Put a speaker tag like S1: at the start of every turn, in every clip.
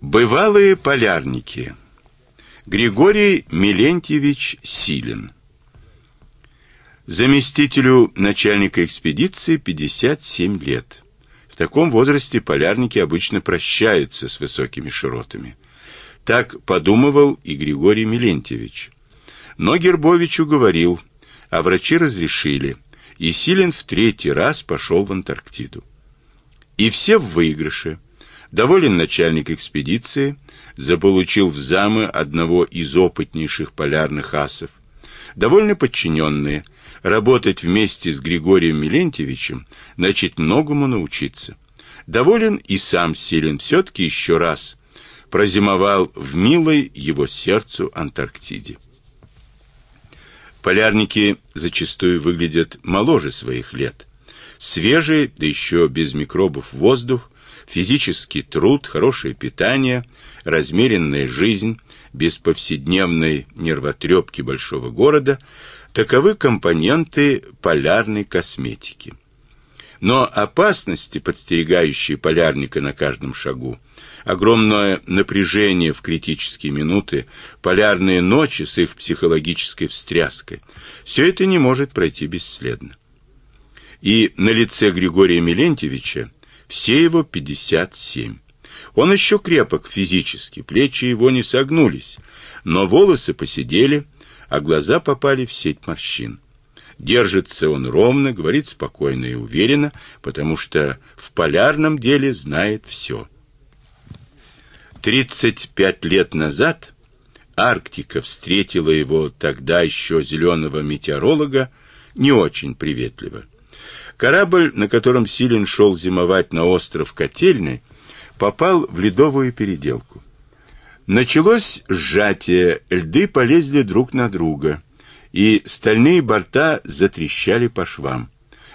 S1: Бывалые полярники. Григорий Милентьевич Силин. Заместителю начальника экспедиции 57 лет. В таком возрасте полярники обычно прощаются с высокими широтами. Так подумывал и Григорий Милентьевич. Но Гербовичу говорил, а врачи разрешили, и Силин в третий раз пошел в Антарктиду. И все в выигрыше. Доволен начальник экспедиции, заполучил в замы одного из опытнейших полярных асов. Довольны подчиненные. Работать вместе с Григорием Милентьевичем, значит многому научиться. Доволен и сам Силен все-таки еще раз прозимовал в милой его сердцу Антарктиде. Полярники зачастую выглядят моложе своих лет. Свежий, да еще без микробов воздух, физический труд, хорошее питание, размеренная жизнь, без повседневной нервотрепки большого города – таковы компоненты полярной косметики. Но опасности, подстерегающие полярника на каждом шагу, огромное напряжение в критические минуты, полярные ночи с их психологической встряской – все это не может пройти бесследно. И на лице Григория Милентьевича все его 57. Он еще крепок физически, плечи его не согнулись, но волосы посидели, а глаза попали в сеть морщин. Держится он ровно, говорит спокойно и уверенно, потому что в полярном деле знает все. 35 лет назад Арктика встретила его тогда еще зеленого метеоролога не очень приветливо. Корабль, на котором Силин шел зимовать на остров Котельный, попал в ледовую переделку. Началось сжатие, льды полезли друг на друга, и стальные борта затрещали по швам.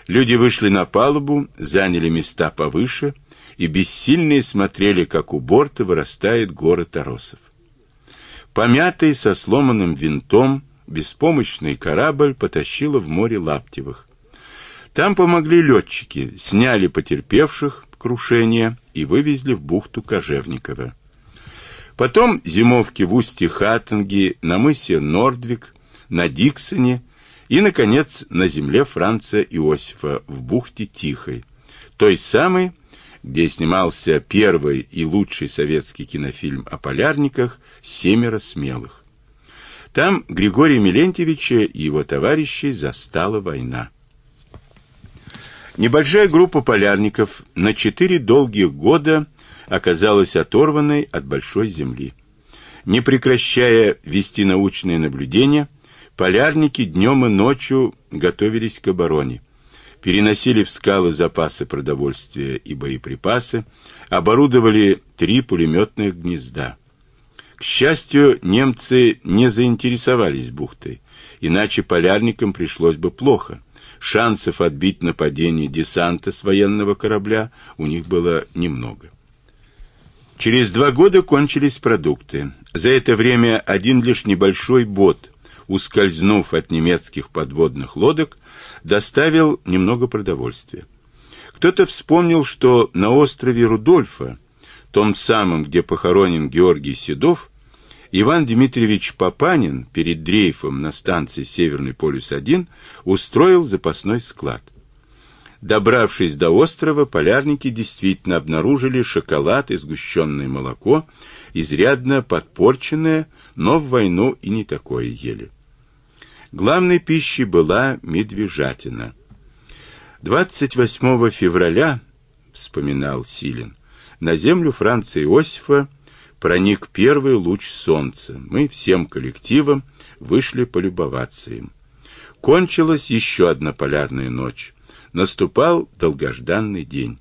S1: Люди вышли на палубу, заняли места повыше и бессильные смотрели, как у борта вырастает горы торосов. Помятый со сломанным винтом, беспомощный корабль потащило в море Лаптевых. Там помогли летчики, сняли потерпевших крушение и вывезли в бухту Кожевниково. Потом зимовки в устье Хаттенги, на мысе Нордвик, на Диксоне и, наконец, на земле Франца Иосифа в бухте Тихой, той самой, где снимался первый и лучший советский кинофильм о полярниках «Семеро смелых». Там Григория Милентьевича и его товарищей застала война. Небольшая группа полярников на четыре долгих года оказалась оторванной от большой земли. Не прекращая вести научные наблюдения, полярники днем и ночью готовились к обороне. Переносили в скалы запасы продовольствия и боеприпасы, оборудовали три пулеметных гнезда. К счастью, немцы не заинтересовались бухтой, иначе полярникам пришлось бы плохо шансов отбить нападение десанта с военного корабля у них было немного. Через два года кончились продукты. За это время один лишь небольшой бот, ускользнув от немецких подводных лодок, доставил немного продовольствия. Кто-то вспомнил, что на острове Рудольфа, том самом, где похоронен Георгий Седов, Иван Дмитриевич Папанин перед дрейфом на станции Северный полюс-1 устроил запасной склад. Добравшись до острова, полярники действительно обнаружили шоколад и сгущенное молоко, изрядно подпорченное, но в войну и не такое ели. Главной пищей была медвежатина. 28 февраля, вспоминал Силин, на землю Франца Иосифа проник первый луч солнца. Мы всем коллективом вышли полюбоваться им. Кончилась еще одна полярная ночь. Наступал долгожданный день.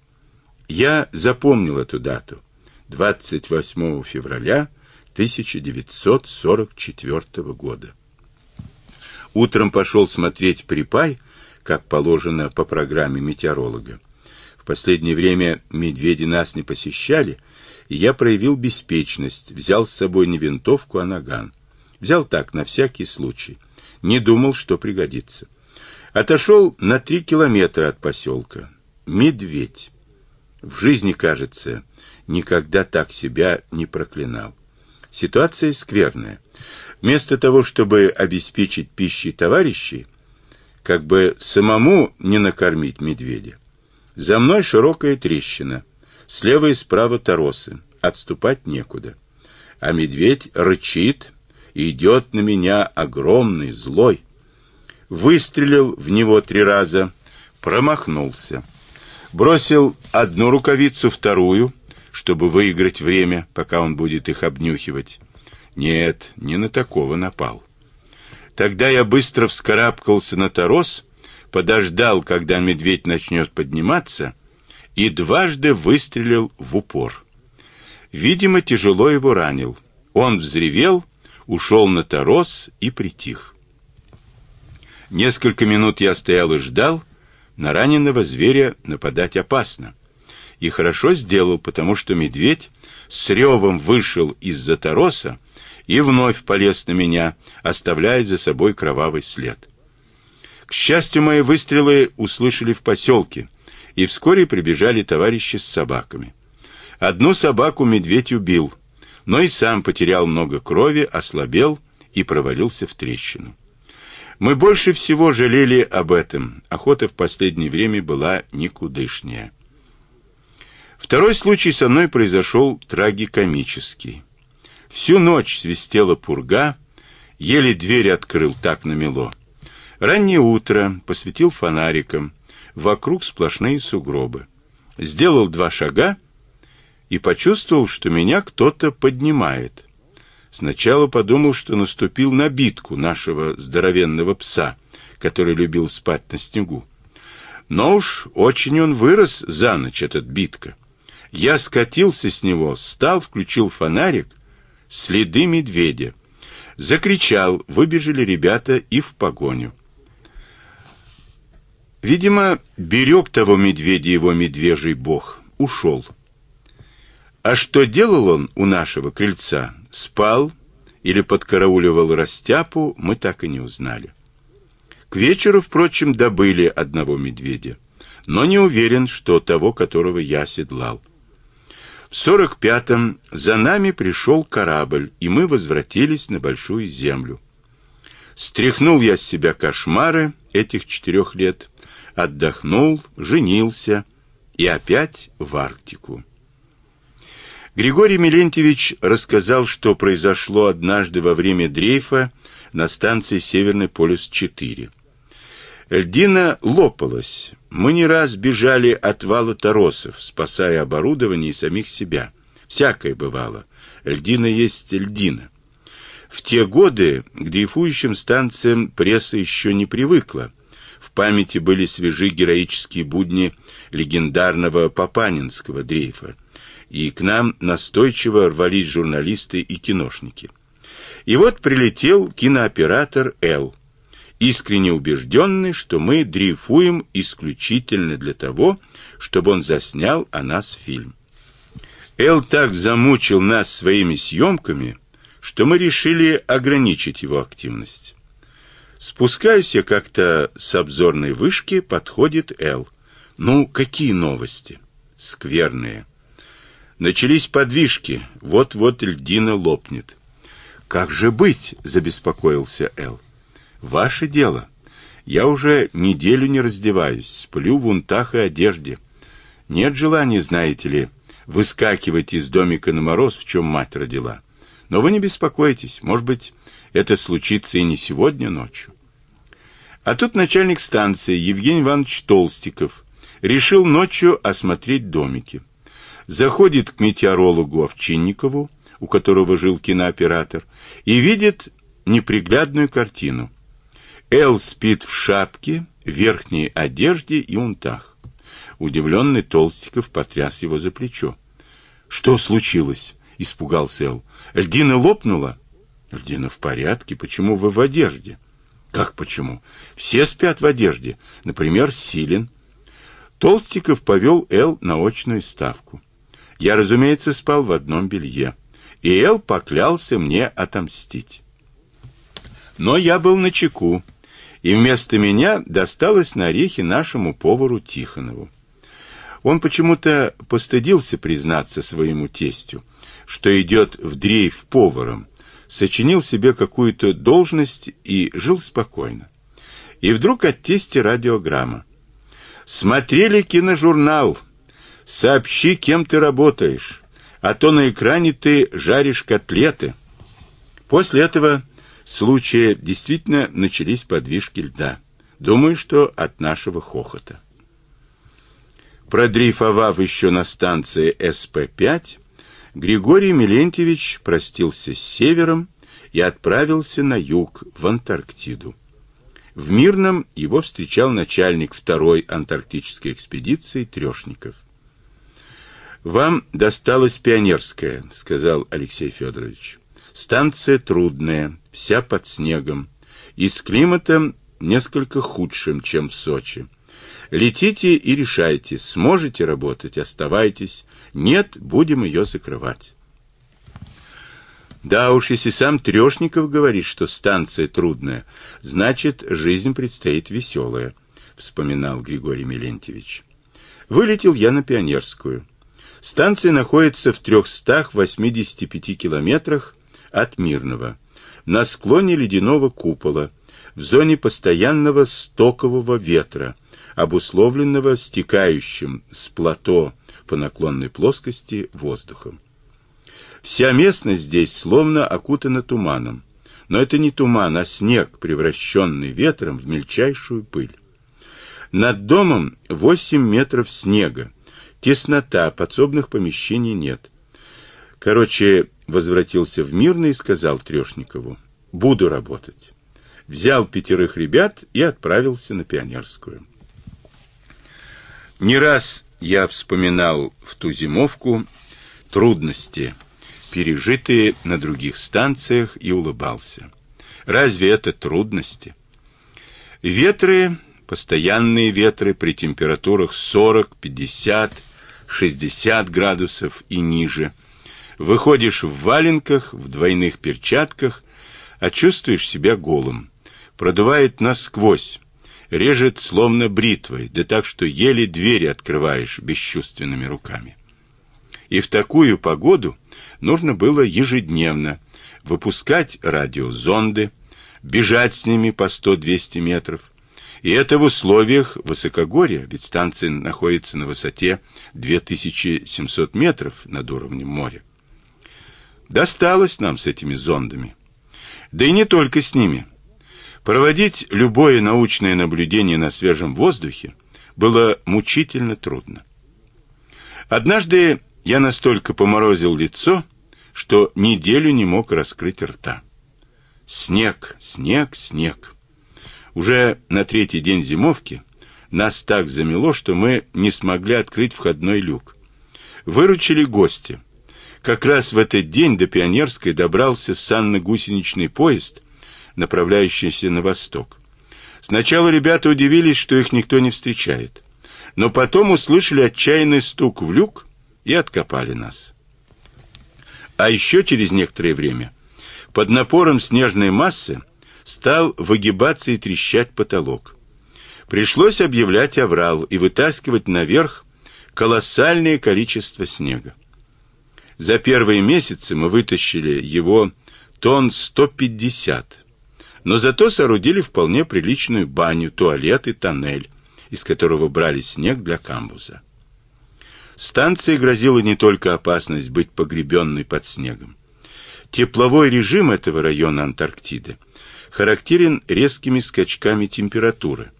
S1: Я запомнил эту дату. 28 февраля 1944 года. Утром пошел смотреть припай, как положено по программе метеоролога. В последнее время медведи нас не посещали, я проявил беспечность, взял с собой не винтовку, а наган. Взял так, на всякий случай. Не думал, что пригодится. Отошел на три километра от поселка. Медведь. В жизни, кажется, никогда так себя не проклинал. Ситуация скверная. Вместо того, чтобы обеспечить пищей товарищей, как бы самому не накормить медведя. За мной широкая трещина, слева и справа торосы, отступать некуда. А медведь рычит и идет на меня огромный, злой. Выстрелил в него три раза, промахнулся. Бросил одну рукавицу, вторую, чтобы выиграть время, пока он будет их обнюхивать. Нет, не на такого напал. Тогда я быстро вскарабкался на торос, подождал, когда медведь начнет подниматься, и дважды выстрелил в упор. Видимо, тяжело его ранил. Он взревел, ушел на торос и притих. Несколько минут я стоял и ждал. На раненого зверя нападать опасно. И хорошо сделал, потому что медведь с ревом вышел из-за тороса и вновь полез на меня, оставляя за собой кровавый след. К счастью, мои выстрелы услышали в поселке, и вскоре прибежали товарищи с собаками. Одну собаку медведь убил, но и сам потерял много крови, ослабел и провалился в трещину. Мы больше всего жалели об этом. Охота в последнее время была никудышняя. Второй случай со мной произошел трагикомический. Всю ночь свистела пурга, еле дверь открыл, так намело. Раннее утро посветил фонариком, вокруг сплошные сугробы. Сделал два шага и почувствовал, что меня кто-то поднимает. Сначала подумал, что наступил на битку нашего здоровенного пса, который любил спать на снегу. Но уж очень он вырос за ночь, этот битка. Я скатился с него, встал, включил фонарик — следы медведя. Закричал, выбежали ребята и в погоню. Видимо, берег того медведя его медвежий бог, ушел. А что делал он у нашего крыльца? Спал или подкарауливал растяпу, мы так и не узнали. К вечеру, впрочем, добыли одного медведя, но не уверен, что того, которого я седлал. В сорок пятом за нами пришел корабль, и мы возвратились на большую землю. Стряхнул я с себя кошмары этих четырех лет, отдохнул, женился и опять в Арктику. Григорий Милентьевич рассказал, что произошло однажды во время дрейфа на станции Северный полюс-4. Льдина лопалась. Мы не раз бежали от вала торосов, спасая оборудование и самих себя. Всякое бывало. Льдина есть льдина. В те годы к дрейфующим станциям пресса еще не привыкла. Памяти были свежи героические будни легендарного Папанинского дрейфа. И к нам настойчиво рвались журналисты и киношники. И вот прилетел кинооператор Л искренне убежденный, что мы дрейфуем исключительно для того, чтобы он заснял о нас фильм. Эл так замучил нас своими съемками, что мы решили ограничить его активность. Спускаюсь я как-то с обзорной вышки, подходит Эл. Ну, какие новости? Скверные. Начались подвижки, вот-вот льдина лопнет. Как же быть, забеспокоился Эл. Ваше дело. Я уже неделю не раздеваюсь, сплю в унтах и одежде. Нет желания, знаете ли, выскакивать из домика на мороз, в чем мать родила. Но вы не беспокойтесь, может быть, это случится и не сегодня ночью. А тут начальник станции Евгений Иванович Толстиков решил ночью осмотреть домики. Заходит к метеорологу Овчинникову, у которого жил кинооператор, и видит неприглядную картину – Эл спит в шапке, верхней одежде и унтах. Удивленный Толстиков потряс его за плечо. Что случилось? испугался Эл. Льдина лопнула? Льдина в порядке. Почему вы в одежде? Как почему? Все спят в одежде. Например, Силин. Толстиков повел Эл на очную ставку. Я, разумеется, спал в одном белье. И Эл поклялся мне отомстить. Но я был на чеку и вместо меня досталось на орехи нашему повару Тихонову. Он почему-то постыдился признаться своему тестю, что идет в дрейф поваром, сочинил себе какую-то должность и жил спокойно. И вдруг от тестя радиограмма. «Смотрели киножурнал. Сообщи, кем ты работаешь, а то на экране ты жаришь котлеты». После этого случая действительно начались подвижки льда. Думаю, что от нашего хохота. Продрейфовав еще на станции СП-5, Григорий Милентьевич простился с севером и отправился на юг, в Антарктиду. В Мирном его встречал начальник второй антарктической экспедиции Трешников. «Вам досталась пионерская», — сказал Алексей Федорович. «Станция трудная, вся под снегом, и с климатом несколько худшим, чем в Сочи. Летите и решайте, сможете работать, оставайтесь, нет, будем ее закрывать. Да уж, если сам Трешников говорит, что станция трудная, значит, жизнь предстоит веселая, вспоминал Григорий Милентьевич. Вылетел я на Пионерскую. Станция находится в 385 километрах от Мирного, на склоне ледяного купола, в зоне постоянного стокового ветра, обусловленного стекающим с плато по наклонной плоскости воздухом. Вся местность здесь словно окутана туманом, но это не туман, а снег, превращенный ветром в мельчайшую пыль. Над домом 8 метров снега, теснота, подсобных помещений нет. Короче, возвратился в Мирный и сказал Трешникову, буду работать. Взял пятерых ребят и отправился на Пионерскую. Не раз я вспоминал в ту зимовку трудности, пережитые на других станциях, и улыбался. Разве это трудности? Ветры, постоянные ветры при температурах 40, 50, 60 градусов и ниже. Выходишь в валенках, в двойных перчатках, а чувствуешь себя голым. Продувает насквозь, режет словно бритвой, да так, что еле двери открываешь бесчувственными руками. И в такую погоду нужно было ежедневно выпускать радиозонды, бежать с ними по 100-200 метров. И это в условиях высокогорья, ведь станция находится на высоте 2700 метров над уровнем моря. Досталось нам с этими зондами. Да и не только с ними. Проводить любое научное наблюдение на свежем воздухе было мучительно трудно. Однажды я настолько поморозил лицо, что неделю не мог раскрыть рта. Снег, снег, снег. Уже на третий день зимовки нас так замело, что мы не смогли открыть входной люк. Выручили гости. Как раз в этот день до Пионерской добрался санно-гусеничный поезд, направляющийся на восток. Сначала ребята удивились, что их никто не встречает, но потом услышали отчаянный стук в люк и откопали нас. А еще через некоторое время под напором снежной массы стал выгибаться и трещать потолок. Пришлось объявлять аврал и вытаскивать наверх колоссальное количество снега. За первые месяцы мы вытащили его тонн 150, но зато соорудили вполне приличную баню, туалет и тоннель, из которого брали снег для камбуза. Станции грозила не только опасность быть погребенной под снегом. Тепловой режим этого района Антарктиды характерен резкими скачками температуры,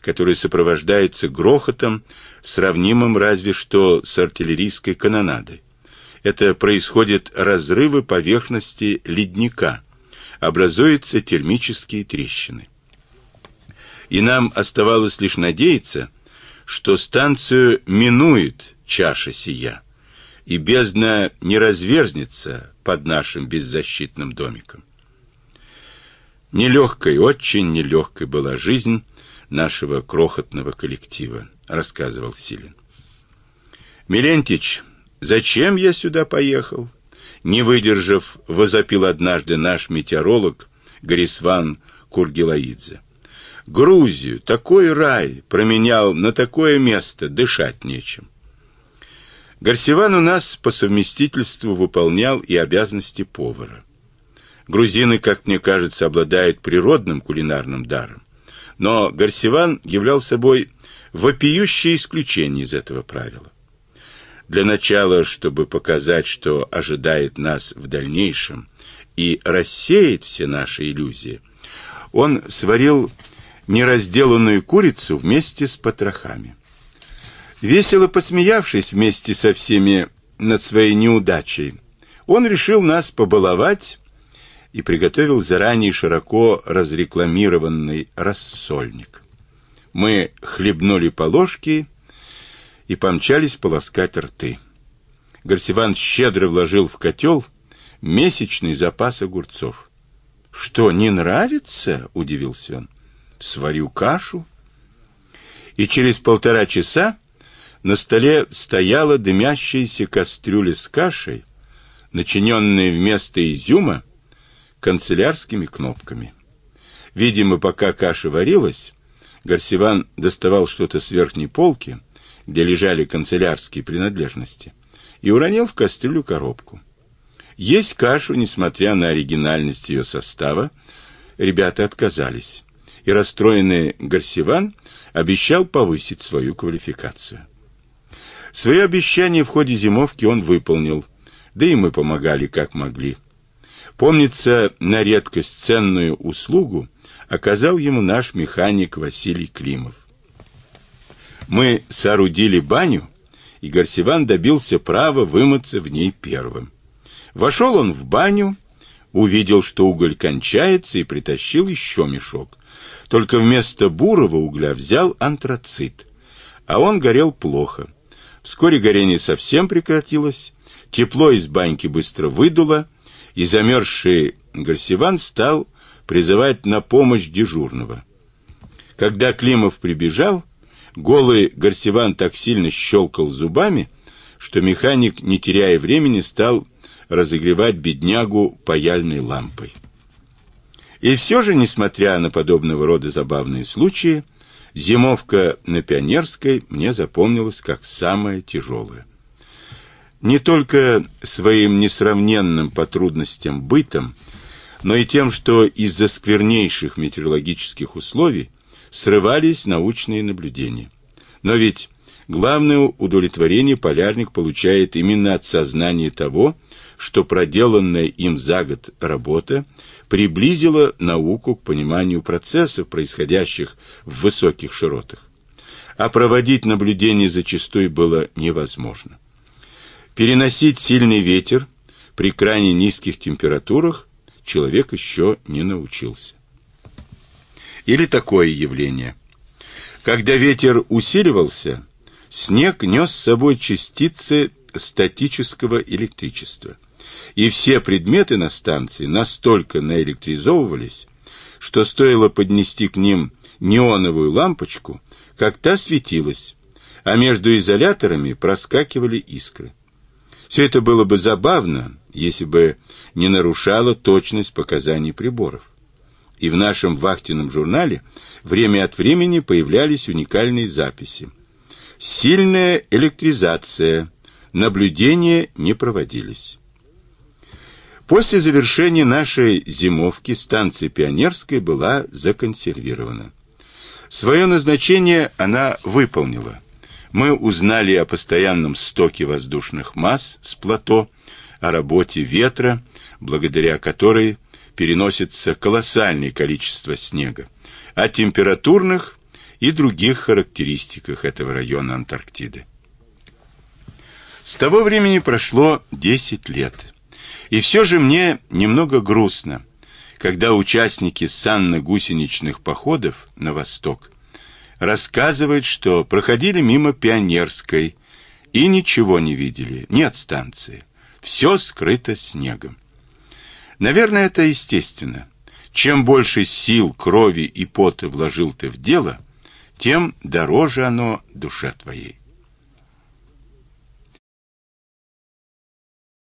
S1: которые сопровождаются грохотом, сравнимым разве что с артиллерийской канонадой. Это происходят разрывы поверхности ледника, образуются термические трещины. И нам оставалось лишь надеяться, что станцию минует чаша сия, и бездна не разверзнется под нашим беззащитным домиком. Нелегкой, очень нелегкой была жизнь нашего крохотного коллектива, рассказывал Силин. Милентич, зачем я сюда поехал? Не выдержав, возопил однажды наш метеоролог Горисван Кургилаидзе. Грузию, такой рай, променял на такое место, дышать нечем. Гарсиван у нас по совместительству выполнял и обязанности повара. Грузины, как мне кажется, обладают природным кулинарным даром. Но Гарсиван являл собой вопиющее исключение из этого правила. Для начала, чтобы показать, что ожидает нас в дальнейшем, и рассеять все наши иллюзии, он сварил неразделанную курицу вместе с потрохами. Весело посмеявшись вместе со всеми над своей неудачей, он решил нас побаловать и приготовил заранее широко разрекламированный рассольник. Мы хлебнули по ложке и помчались полоскать рты. Гарсиван щедро вложил в котел месячный запас огурцов. «Что, не нравится?» — удивился он. «Сварю кашу». И через полтора часа на столе стояла дымящаяся кастрюля с кашей, начиненная вместо изюма канцелярскими кнопками. Видимо, пока каша варилась, Гарсиван доставал что-то с верхней полки, где лежали канцелярские принадлежности, и уронил в кастрюлю коробку. Есть кашу, несмотря на оригинальность ее состава, ребята отказались, и расстроенный Гарсиван обещал повысить свою квалификацию. Свое обещание в ходе зимовки он выполнил, да и мы помогали как могли. Помнится, на редкость ценную услугу оказал ему наш механик Василий Климов. Мы соорудили баню, и Гарсиван добился права вымыться в ней первым. Вошел он в баню, увидел, что уголь кончается, и притащил еще мешок. Только вместо бурого угля взял антрацит, а он горел плохо. Вскоре горение совсем прекратилось, тепло из баньки быстро выдуло, и замерзший Гарсиван стал призывать на помощь дежурного. Когда Климов прибежал, голый Гарсиван так сильно щелкал зубами, что механик, не теряя времени, стал разогревать беднягу паяльной лампой. И все же, несмотря на подобного рода забавные случаи, зимовка на Пионерской мне запомнилась как самая тяжелая не только своим несравненным по трудностям бытом, но и тем, что из-за сквернейших метеорологических условий срывались научные наблюдения. Но ведь главное удовлетворение полярник получает именно от сознания того, что проделанная им за год работа приблизила науку к пониманию процессов, происходящих в высоких широтах. А проводить наблюдения зачастую было невозможно. Переносить сильный ветер при крайне низких температурах человек еще не научился. Или такое явление. Когда ветер усиливался, снег нес с собой частицы статического электричества. И все предметы на станции настолько наэлектризовывались, что стоило поднести к ним неоновую лампочку, как та светилась, а между изоляторами проскакивали искры. Все это было бы забавно, если бы не нарушало точность показаний приборов. И в нашем вахтенном журнале время от времени появлялись уникальные записи. Сильная электризация, наблюдения не проводились. После завершения нашей зимовки станция Пионерская была законсервирована. Свое назначение она выполнила мы узнали о постоянном стоке воздушных масс с плато, о работе ветра, благодаря которой переносится колоссальное количество снега, о температурных и других характеристиках этого района Антарктиды. С того времени прошло 10 лет. И все же мне немного грустно, когда участники санно-гусеничных походов на восток рассказывает, что проходили мимо Пионерской и ничего не видели, нет станции. Все скрыто снегом. Наверное, это естественно. Чем больше сил, крови и пота вложил ты в дело, тем дороже оно душе твоей.